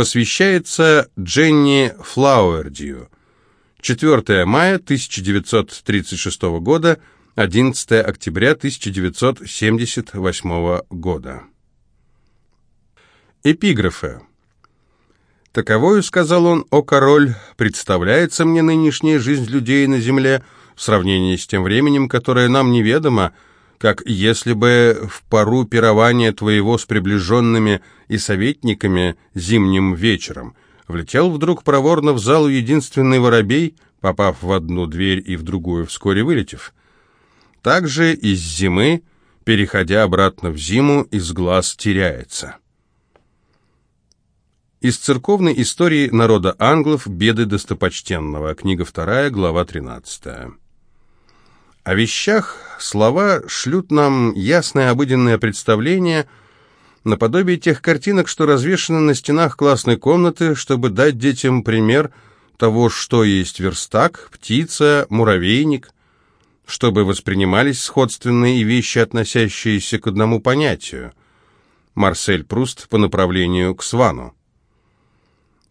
посвящается Дженни Флауэрдью. 4 мая 1936 года, 11 октября 1978 года. Эпиграфы. «Таковою, — сказал он, — о король, представляется мне нынешняя жизнь людей на земле в сравнении с тем временем, которое нам неведомо, как если бы в пару пирования твоего с приближенными и советниками зимним вечером влетел вдруг проворно в залу единственный воробей, попав в одну дверь и в другую, вскоре вылетев. Также из зимы, переходя обратно в зиму, из глаз теряется». Из церковной истории народа англов «Беды достопочтенного», книга 2, глава 13. О вещах слова шлют нам ясное обыденное представление наподобие тех картинок, что развешаны на стенах классной комнаты, чтобы дать детям пример того, что есть верстак, птица, муравейник, чтобы воспринимались сходственные вещи, относящиеся к одному понятию. Марсель Пруст по направлению к Свану.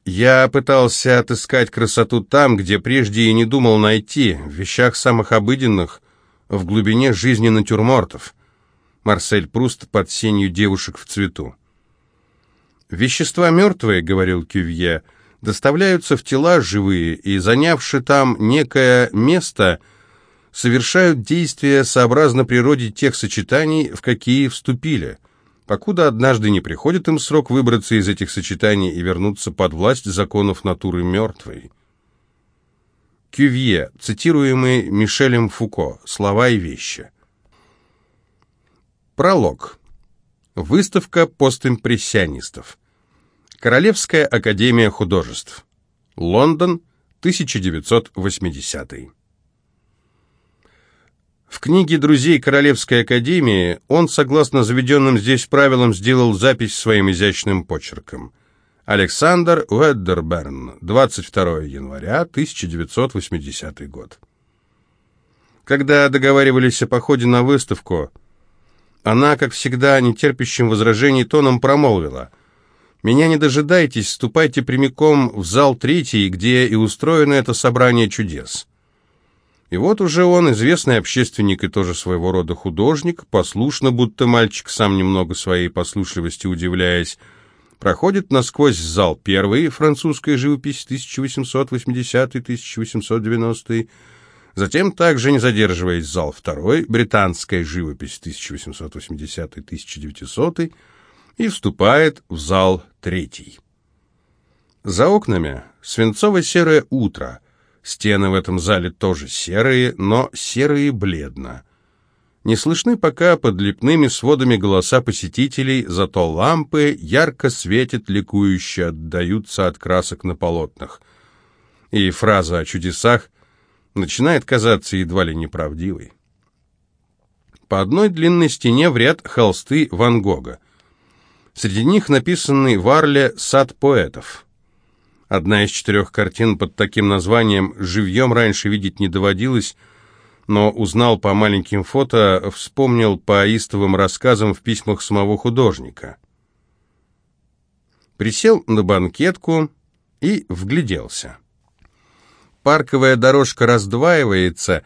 Я пытался отыскать красоту там, где прежде и не думал найти, в вещах самых обыденных, в глубине жизни натюрмортов. Марсель Пруст под сенью девушек в цвету. «Вещества мертвые, — говорил Кювье, — доставляются в тела живые, и, занявши там некое место, совершают действия сообразно природе тех сочетаний, в какие вступили» покуда однажды не приходит им срок выбраться из этих сочетаний и вернуться под власть законов натуры мертвой. Кювье, цитируемый Мишелем Фуко, «Слова и вещи». Пролог. Выставка постимпрессионистов. Королевская академия художеств. Лондон, 1980 в книге «Друзей Королевской Академии» он, согласно заведенным здесь правилам, сделал запись своим изящным почерком. Александр Уэддерберн, 22 января 1980 год. Когда договаривались о походе на выставку, она, как всегда, нетерпящим возражений тоном промолвила. «Меня не дожидайтесь, ступайте прямиком в зал третий, где и устроено это собрание чудес». И вот уже он, известный общественник и тоже своего рода художник, послушно, будто мальчик, сам немного своей послушливости удивляясь, проходит насквозь зал первый, французская живопись 1880-1890, затем также, не задерживаясь, зал второй, британская живопись 1880-1900 и вступает в зал третий. За окнами свинцово-серое утро – Стены в этом зале тоже серые, но серые бледно. Не слышны пока под лепными сводами голоса посетителей, зато лампы ярко светят, ликующе отдаются от красок на полотнах. И фраза о чудесах начинает казаться едва ли неправдивой. По одной длинной стене в ряд холсты Ван Гога. Среди них написанный в Арле «Сад поэтов». Одна из четырех картин под таким названием живьем раньше видеть не доводилось, но узнал по маленьким фото, вспомнил по истовым рассказам в письмах самого художника. Присел на банкетку и вгляделся. Парковая дорожка раздваивается,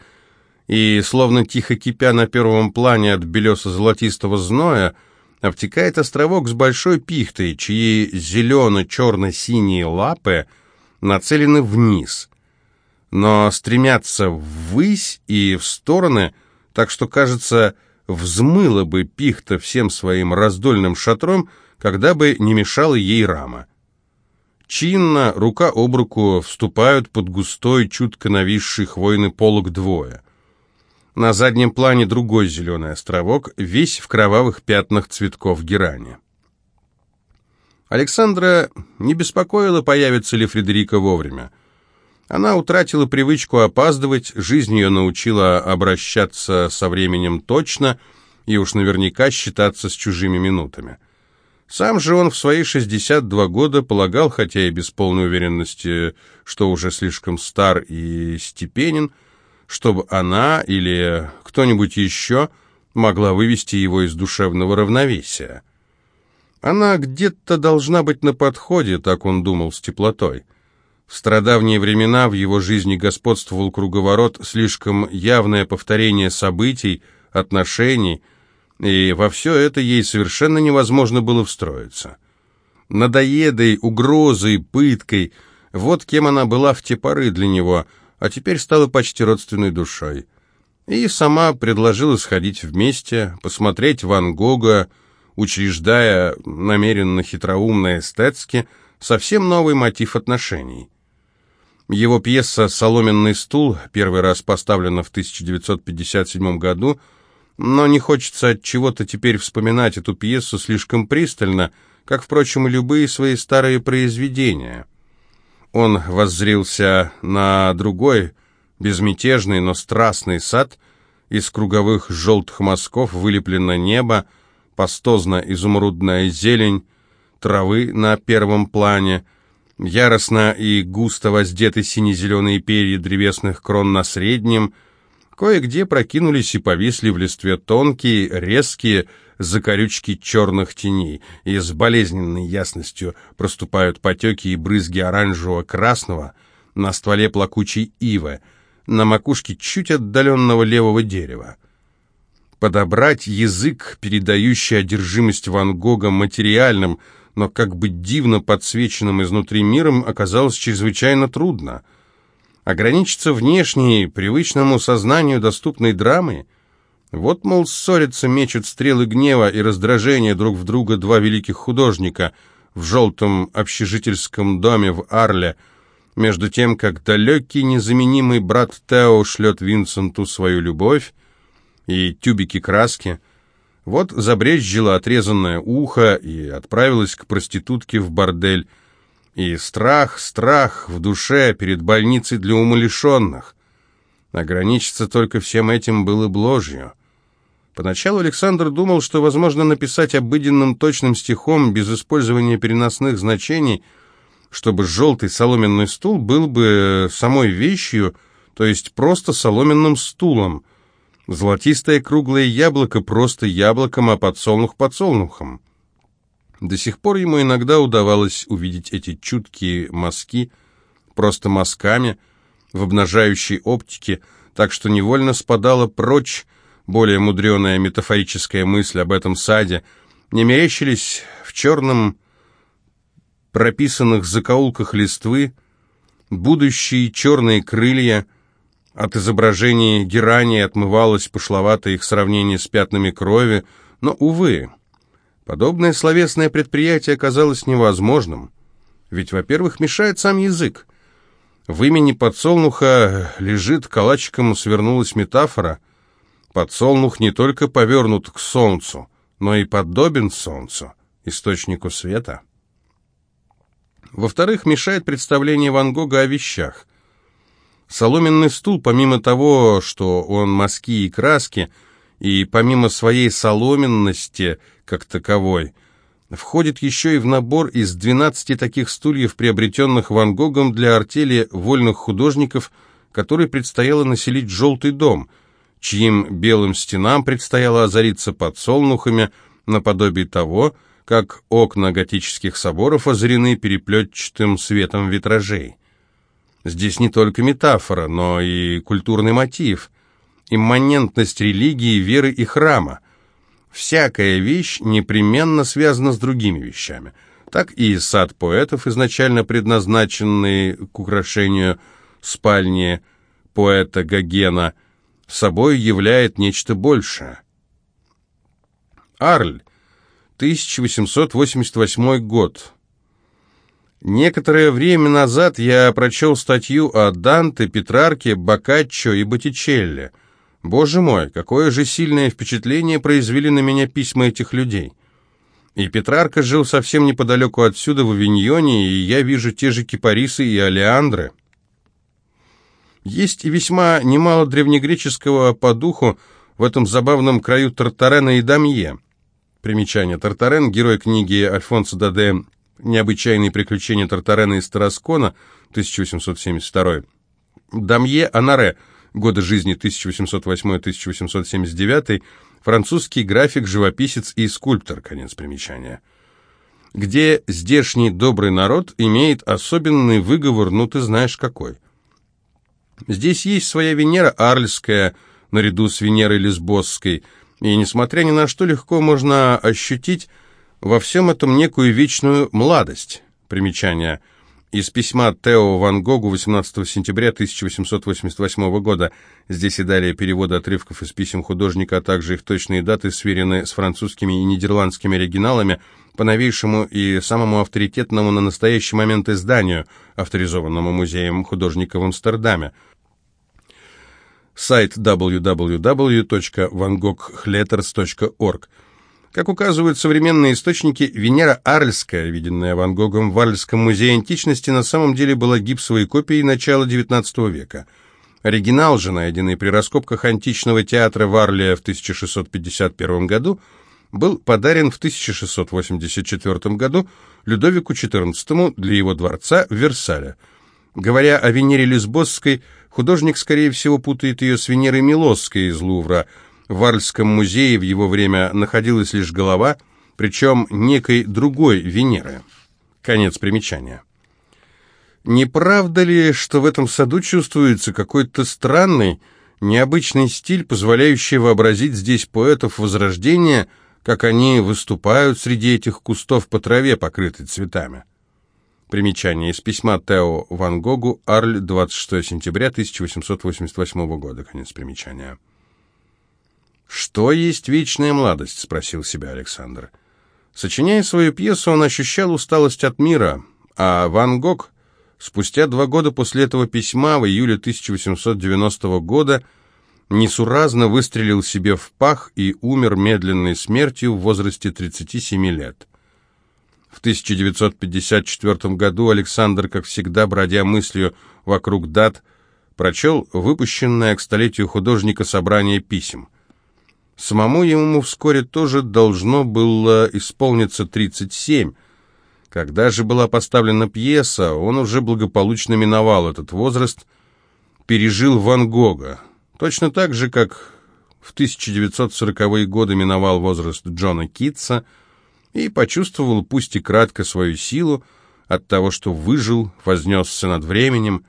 и, словно тихо кипя на первом плане от белесо-золотистого зноя, обтекает островок с большой пихтой, чьи зелено-черно-синие лапы нацелены вниз, но стремятся ввысь и в стороны, так что, кажется, взмыла бы пихта всем своим раздольным шатром, когда бы не мешала ей рама. Чинно, рука об руку, вступают под густой, чутко нависший хвойный полог двое — на заднем плане другой зеленый островок, весь в кровавых пятнах цветков герани. Александра не беспокоила, появится ли Фредерика вовремя. Она утратила привычку опаздывать, жизнь ее научила обращаться со временем точно и уж наверняка считаться с чужими минутами. Сам же он в свои 62 года полагал, хотя и без полной уверенности, что уже слишком стар и степенен, чтобы она или кто-нибудь еще могла вывести его из душевного равновесия. Она где-то должна быть на подходе, так он думал с теплотой. В страдавние времена в его жизни господствовал круговорот, слишком явное повторение событий, отношений, и во все это ей совершенно невозможно было встроиться. Надоедой, угрозой, пыткой – вот кем она была в те поры для него, а теперь стала почти родственной душой. И сама предложила сходить вместе, посмотреть Ван Гога, учреждая намеренно хитроумно эстетски совсем новый мотив отношений. Его пьеса «Соломенный стул» первый раз поставлена в 1957 году, но не хочется от чего-то теперь вспоминать эту пьесу слишком пристально, как, впрочем, и любые свои старые произведения. Он воззрился на другой, безмятежный, но страстный сад, из круговых желтых мазков вылеплено небо, пастозно-изумрудная зелень, травы на первом плане, яростно и густо воздеты сине-зеленые перья древесных крон на среднем, кое-где прокинулись и повисли в листве тонкие, резкие закорючки черных теней, и с болезненной ясностью проступают потеки и брызги оранжево-красного на стволе плакучей ивы, на макушке чуть отдаленного левого дерева. Подобрать язык, передающий одержимость Ван Гога материальным, но как бы дивно подсвеченным изнутри миром, оказалось чрезвычайно трудно. Ограничиться внешней, привычному сознанию доступной драмой — вот, мол, ссорятся, мечут стрелы гнева и раздражения друг в друга два великих художника в желтом общежительском доме в Арле, между тем, как далекий незаменимый брат Тео шлет Винсенту свою любовь и тюбики краски. Вот забрезжило отрезанное ухо и отправилась к проститутке в бордель. И страх, страх в душе перед больницей для умалишенных. Ограничиться только всем этим было бложью. Поначалу Александр думал, что возможно написать обыденным точным стихом без использования переносных значений, чтобы желтый соломенный стул был бы самой вещью, то есть просто соломенным стулом. Золотистое круглое яблоко просто яблоком, а подсолнух подсолнухом. До сих пор ему иногда удавалось увидеть эти чуткие мазки просто мазками в обнажающей оптике, так что невольно спадала прочь более мудреная метафорическая мысль об этом саде, не мерещились в черном прописанных закоулках листвы, будущие черные крылья, от изображений герани отмывалось пошловатое их сравнение с пятнами крови, но, увы, подобное словесное предприятие оказалось невозможным, ведь, во-первых, мешает сам язык. В имени подсолнуха лежит, калачиком свернулась метафора — Подсолнух не только повернут к солнцу, но и подобен солнцу, источнику света. Во-вторых, мешает представление Ван Гога о вещах. Соломенный стул, помимо того, что он мазки и краски, и помимо своей соломенности как таковой, входит еще и в набор из 12 таких стульев, приобретенных Ван Гогом для артели вольных художников, который предстояло населить «желтый дом», чьим белым стенам предстояло озариться подсолнухами, наподобие того, как окна готических соборов озарены переплетчатым светом витражей. Здесь не только метафора, но и культурный мотив, имманентность религии, веры и храма. Всякая вещь непременно связана с другими вещами. Так и сад поэтов, изначально предназначенный к украшению спальни поэта Гогена, собой являет нечто большее. Арль, 1888 год. Некоторое время назад я прочел статью о Данте, Петрарке, Боккаччо и Боттичелли. Боже мой, какое же сильное впечатление произвели на меня письма этих людей. И Петрарка жил совсем неподалеку отсюда, в Авиньоне, и я вижу те же кипарисы и алиандры. Есть и весьма немало древнегреческого по духу в этом забавном краю Тартарена и Дамье. Примечание. Тартарен, герой книги Альфонсо Даде «Необычайные приключения Тартарена из Тараскона», 1872. Дамье Анаре, годы жизни 1808-1879, французский график, живописец и скульптор, конец примечания. где здешний добрый народ имеет особенный выговор, ну ты знаешь какой. Здесь есть своя Венера Арльская, наряду с Венерой Лесбосской, и, несмотря ни на что, легко можно ощутить во всем этом некую вечную младость. Примечание – из письма Тео Ван Гогу 18 сентября 1888 года. Здесь и далее переводы отрывков из писем художника, а также их точные даты сверены с французскими и нидерландскими оригиналами по новейшему и самому авторитетному на настоящий момент изданию, авторизованному музеем художника в Амстердаме. Сайт www.vangogletters.org как указывают современные источники, Венера Арльская, виденная Ван Гогом в Арльском музее античности, на самом деле была гипсовой копией начала XIX века. Оригинал же, найденный при раскопках античного театра в Арле в 1651 году, был подарен в 1684 году Людовику XIV для его дворца в Версале. Говоря о Венере Лесбосской, художник, скорее всего, путает ее с Венерой Милосской из Лувра – в Арльском музее в его время находилась лишь голова, причем некой другой Венеры. Конец примечания. Не правда ли, что в этом саду чувствуется какой-то странный, необычный стиль, позволяющий вообразить здесь поэтов Возрождения, как они выступают среди этих кустов по траве, покрытой цветами? Примечание из письма Тео Ван Гогу, Арль, 26 сентября 1888 года. Конец примечания. «Что есть вечная младость?» — спросил себя Александр. Сочиняя свою пьесу, он ощущал усталость от мира, а Ван Гог, спустя два года после этого письма, в июле 1890 года, несуразно выстрелил себе в пах и умер медленной смертью в возрасте 37 лет. В 1954 году Александр, как всегда, бродя мыслью вокруг дат, прочел выпущенное к столетию художника собрание писем. Самому ему вскоре тоже должно было исполниться 37. Когда же была поставлена пьеса, он уже благополучно миновал этот возраст, пережил Ван Гога. Точно так же, как в 1940-е годы миновал возраст Джона Китса и почувствовал, пусть и кратко, свою силу от того, что выжил, вознесся над временем.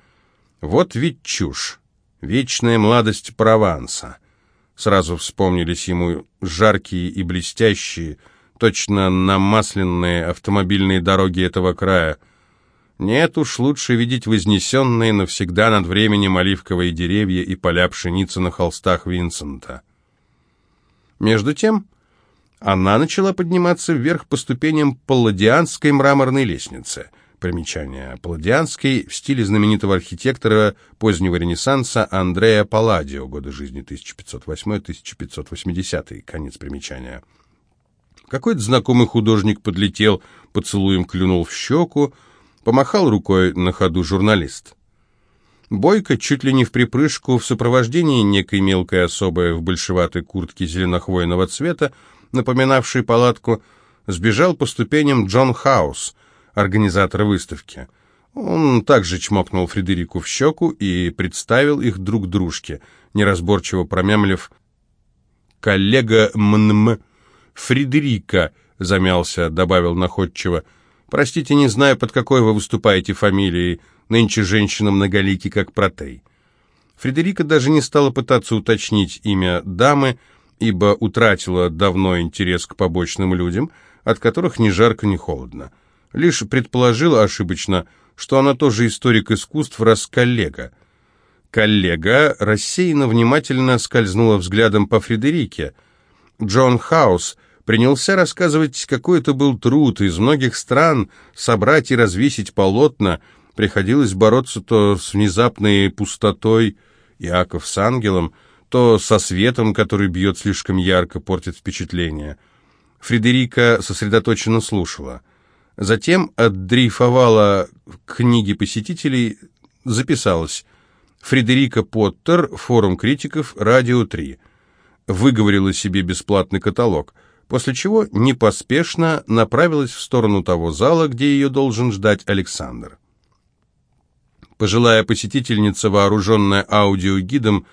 Вот ведь чушь, вечная младость Прованса. Сразу вспомнились ему жаркие и блестящие, точно намасленные автомобильные дороги этого края. Нет уж, лучше видеть вознесенные навсегда над временем оливковые деревья и поля пшеницы на холстах Винсента. Между тем, она начала подниматься вверх по ступеням Палладианской мраморной лестницы — Примечание. Палладианский в стиле знаменитого архитектора позднего Ренессанса Андреа Палладио, годы жизни 1508-1580. Конец примечания. Какой-то знакомый художник подлетел, поцелуем клюнул в щеку, помахал рукой на ходу журналист. Бойко, чуть ли не в припрыжку, в сопровождении некой мелкой особы в большеватой куртке зеленохвойного цвета, напоминавшей палатку, сбежал по ступеням Джон Хаус — организатора выставки. Он также чмокнул Фредерику в щеку и представил их друг дружке, неразборчиво промямлив «Коллега МНМ Фредерика», замялся, добавил находчиво. «Простите, не знаю, под какой вы выступаете фамилией. Нынче женщина многолики, как протей». Фредерика даже не стала пытаться уточнить имя дамы, ибо утратила давно интерес к побочным людям, от которых ни жарко, ни холодно лишь предположил ошибочно, что она тоже историк искусств, раз коллега. Коллега рассеянно внимательно скользнула взглядом по Фредерике. Джон Хаус принялся рассказывать, какой это был труд из многих стран, собрать и развесить полотна, приходилось бороться то с внезапной пустотой, Иаков с ангелом, то со светом, который бьет слишком ярко, портит впечатление. Фредерика сосредоточенно слушала — Затем отдрейфовала книги посетителей, записалась. Фредерика Поттер, форум критиков, радио 3. Выговорила себе бесплатный каталог, после чего непоспешно направилась в сторону того зала, где ее должен ждать Александр. Пожилая посетительница, вооруженная аудиогидом,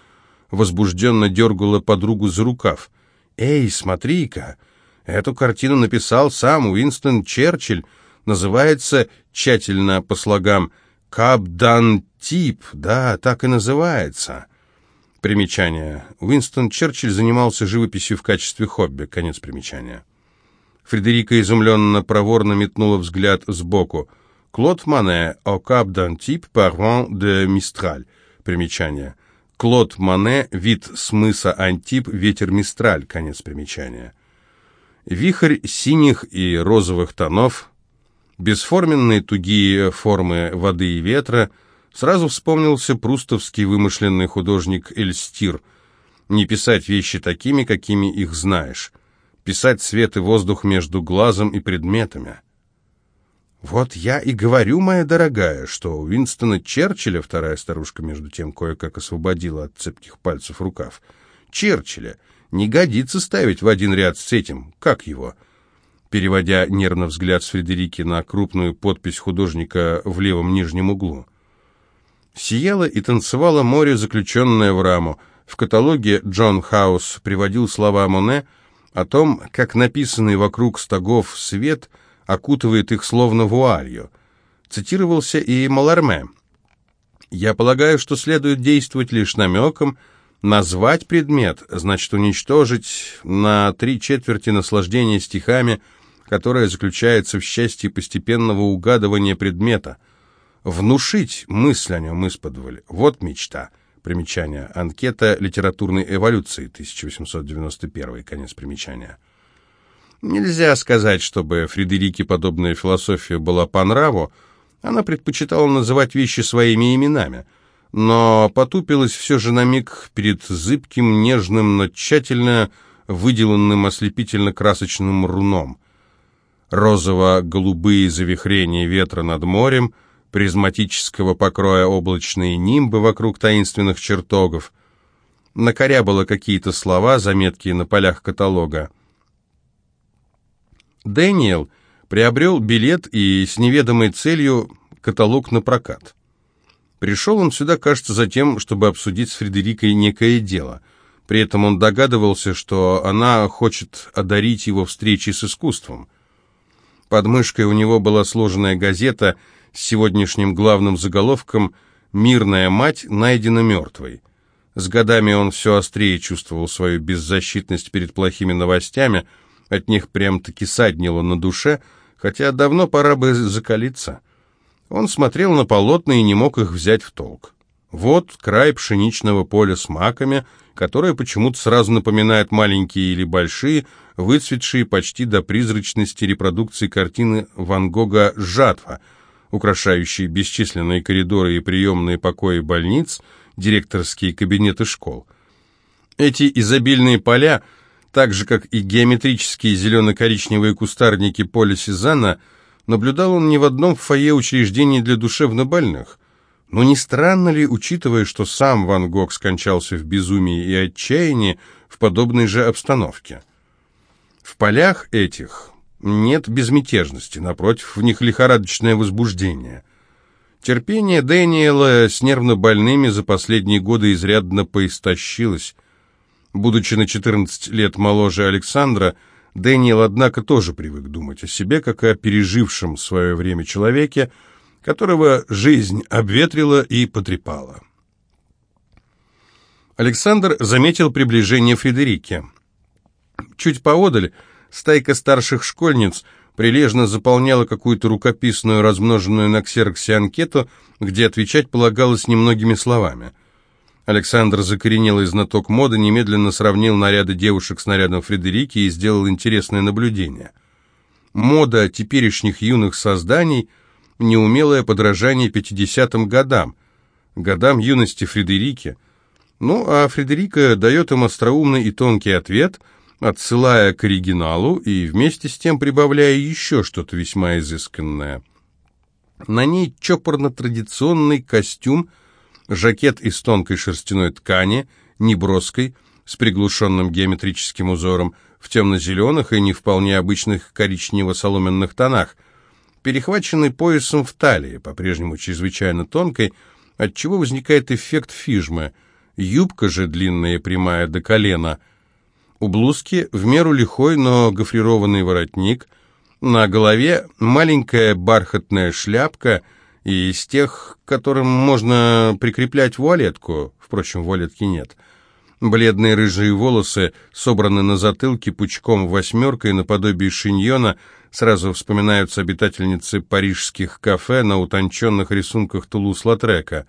возбужденно дергала подругу за рукав. «Эй, смотри-ка! Эту картину написал сам Уинстон Черчилль, называется тщательно по слогам «Кабдан Тип», да, так и называется. Примечание. Уинстон Черчилль занимался живописью в качестве хобби. Конец примечания. Фредерика изумленно проворно метнула взгляд сбоку. Клод Мане «О кап дан тип парван де Мистраль». Примечание. Клод Мане «Вид с мыса Антип, ветер Мистраль». Конец примечания. Вихрь синих и розовых тонов, бесформенные тугие формы воды и ветра — Сразу вспомнился прустовский вымышленный художник Эльстир. Не писать вещи такими, какими их знаешь. Писать свет и воздух между глазом и предметами. «Вот я и говорю, моя дорогая, что у Уинстона Черчилля, вторая старушка между тем кое-как освободила от цепких пальцев рукав, Черчилля не годится ставить в один ряд с этим, как его?» переводя нервно взгляд с Фредерики на крупную подпись художника в левом нижнем углу. Сияло и танцевало море, заключенное в раму. В каталоге Джон Хаус приводил слова Моне о том, как написанный вокруг стогов свет окутывает их словно вуалью. Цитировался и Маларме. «Я полагаю, что следует действовать лишь намеком, назвать предмет, значит уничтожить на три четверти наслаждения стихами, которое заключается в счастье постепенного угадывания предмета» внушить мысль о нем исподволь. Вот мечта. Примечание. Анкета литературной эволюции, 1891, конец примечания. Нельзя сказать, чтобы Фредерике подобная философия была по нраву, она предпочитала называть вещи своими именами, но потупилась все же на миг перед зыбким, нежным, но тщательно выделанным ослепительно-красочным руном. Розово-голубые завихрения ветра над морем — призматического покроя облачные нимбы вокруг таинственных чертогов. Накорябало какие-то слова, заметки на полях каталога. Дэниел приобрел билет и с неведомой целью каталог на прокат. Пришел он сюда, кажется, за тем, чтобы обсудить с Фредерикой некое дело. При этом он догадывался, что она хочет одарить его встречей с искусством. Под мышкой у него была сложенная газета — с сегодняшним главным заголовком «Мирная мать найдена мертвой». С годами он все острее чувствовал свою беззащитность перед плохими новостями, от них прям-таки саднило на душе, хотя давно пора бы закалиться. Он смотрел на полотна и не мог их взять в толк. Вот край пшеничного поля с маками, которое почему-то сразу напоминает маленькие или большие, выцветшие почти до призрачности репродукции картины Ван Гога «Жатва», украшающие бесчисленные коридоры и приемные покои больниц, директорские кабинеты школ. Эти изобильные поля, так же как и геометрические зелено-коричневые кустарники поля Сезанна, наблюдал он не в одном фойе учреждений для душевнобольных. Но не странно ли, учитывая, что сам Ван Гог скончался в безумии и отчаянии в подобной же обстановке? В полях этих нет безмятежности, напротив, в них лихорадочное возбуждение. Терпение Дэниела с нервно больными за последние годы изрядно поистощилось. Будучи на 14 лет моложе Александра, Дэниел, однако, тоже привык думать о себе, как о пережившем свое время человеке, которого жизнь обветрила и потрепала. Александр заметил приближение Фредерики. Чуть поодаль Стайка старших школьниц прилежно заполняла какую-то рукописную, размноженную на ксероксе анкету, где отвечать полагалось немногими словами. Александр, закоренелый знаток моды, немедленно сравнил наряды девушек с нарядом Фредерики и сделал интересное наблюдение. Мода теперешних юных созданий – неумелое подражание 50-м годам, годам юности Фредерики. Ну, а Фредерика дает им остроумный и тонкий ответ – отсылая к оригиналу и вместе с тем прибавляя еще что-то весьма изысканное. На ней чопорно-традиционный костюм, жакет из тонкой шерстяной ткани, неброской, с приглушенным геометрическим узором, в темно-зеленых и не вполне обычных коричнево-соломенных тонах, перехваченный поясом в талии, по-прежнему чрезвычайно тонкой, отчего возникает эффект фижмы. Юбка же длинная и прямая до колена – У блузки в меру лихой, но гофрированный воротник, на голове маленькая бархатная шляпка и из тех, которым можно прикреплять вуалетку, впрочем, вуалетки нет. Бледные рыжие волосы собраны на затылке пучком восьмеркой наподобие шиньона, сразу вспоминаются обитательницы парижских кафе на утонченных рисунках Тулус-Латрека.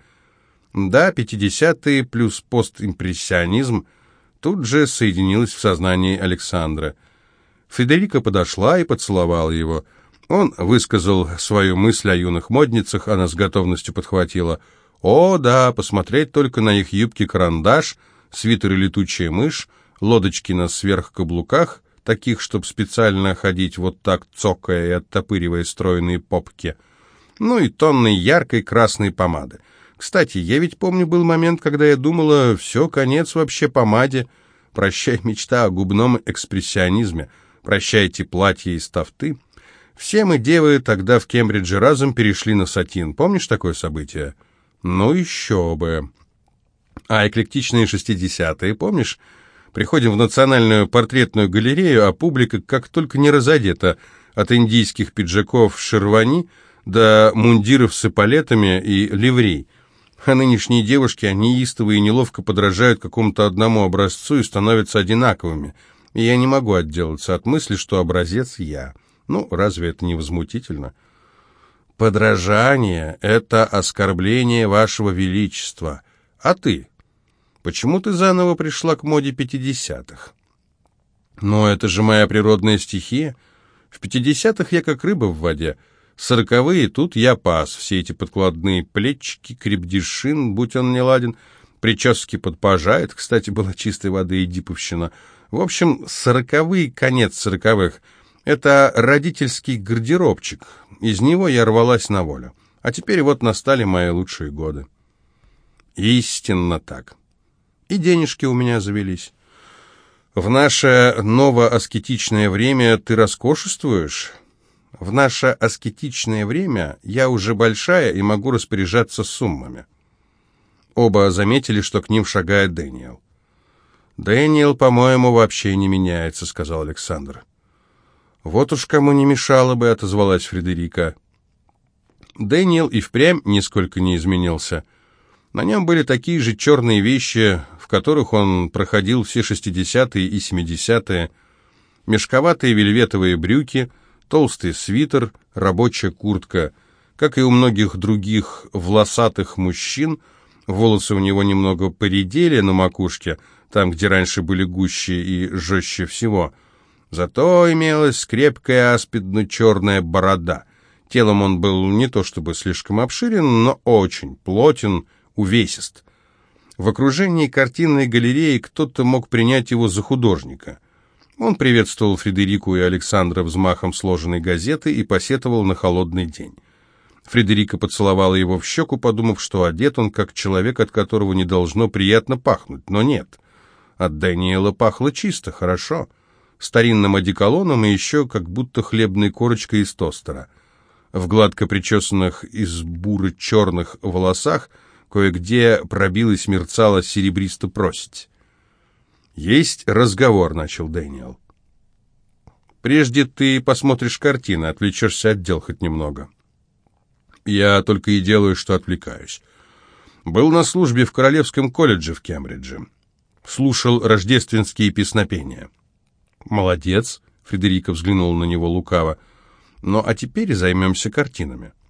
Да, пятидесятые плюс постимпрессионизм – тут же соединилась в сознании Александра. Федерика подошла и поцеловала его. Он высказал свою мысль о юных модницах, она с готовностью подхватила. «О, да, посмотреть только на их юбки-карандаш, свитеры летучая мышь, лодочки на сверхкаблуках, таких, чтобы специально ходить вот так, цокая и оттопыривая стройные попки, ну и тонны яркой красной помады. Кстати, я ведь помню, был момент, когда я думала, все, конец вообще помаде. Прощай мечта о губном экспрессионизме, прощайте платье из тафты. Все мы, девы, тогда в Кембридже разом перешли на сатин. Помнишь такое событие? Ну еще бы. А эклектичные шестидесятые, помнишь? Приходим в Национальную портретную галерею, а публика как только не разодета, от индийских пиджаков шервани до мундиров с эполетами и ливрей. А нынешние девушки, они истовые и неловко подражают какому-то одному образцу и становятся одинаковыми. И я не могу отделаться от мысли, что образец я. Ну, разве это не возмутительно? Подражание — это оскорбление вашего величества. А ты? Почему ты заново пришла к моде пятидесятых? Но это же моя природная стихия. В пятидесятых я как рыба в воде — Сороковые тут я пас. Все эти подкладные плечики, крепдешин, будь он не ладен, прически подпожает, кстати, была чистой воды и диповщина. В общем, сороковые, конец сороковых. Это родительский гардеробчик. Из него я рвалась на волю. А теперь вот настали мои лучшие годы. Истинно так. И денежки у меня завелись. В наше новоаскетичное время ты роскошествуешь? В наше аскетичное время я уже большая и могу распоряжаться суммами. Оба заметили, что к ним шагает Дэниел. «Дэниел, по-моему, вообще не меняется», — сказал Александр. «Вот уж кому не мешало бы», — отозвалась Фредерика. Дэниел и впрямь нисколько не изменился. На нем были такие же черные вещи, в которых он проходил все шестидесятые и семидесятые, мешковатые вельветовые брюки — толстый свитер, рабочая куртка. Как и у многих других волосатых мужчин, волосы у него немного поредели на макушке, там, где раньше были гуще и жестче всего. Зато имелась крепкая аспидно-черная борода. Телом он был не то чтобы слишком обширен, но очень плотен, увесист. В окружении картинной галереи кто-то мог принять его за художника. Он приветствовал Фредерику и Александра взмахом сложенной газеты и посетовал на холодный день. Фредерика поцеловала его в щеку, подумав, что одет он как человек, от которого не должно приятно пахнуть, но нет. От Дэниела пахло чисто, хорошо, старинным одеколоном и еще как будто хлебной корочкой из тостера. В гладко причесанных из буры черных волосах кое-где пробилась мерцала серебристо-просить. «Есть разговор», — начал Дэниел. «Прежде ты посмотришь картины, отвлечешься от дел хоть немного». «Я только и делаю, что отвлекаюсь. Был на службе в Королевском колледже в Кембридже. Слушал рождественские песнопения». «Молодец», — Фредерика взглянул на него лукаво. «Ну, а теперь займемся картинами.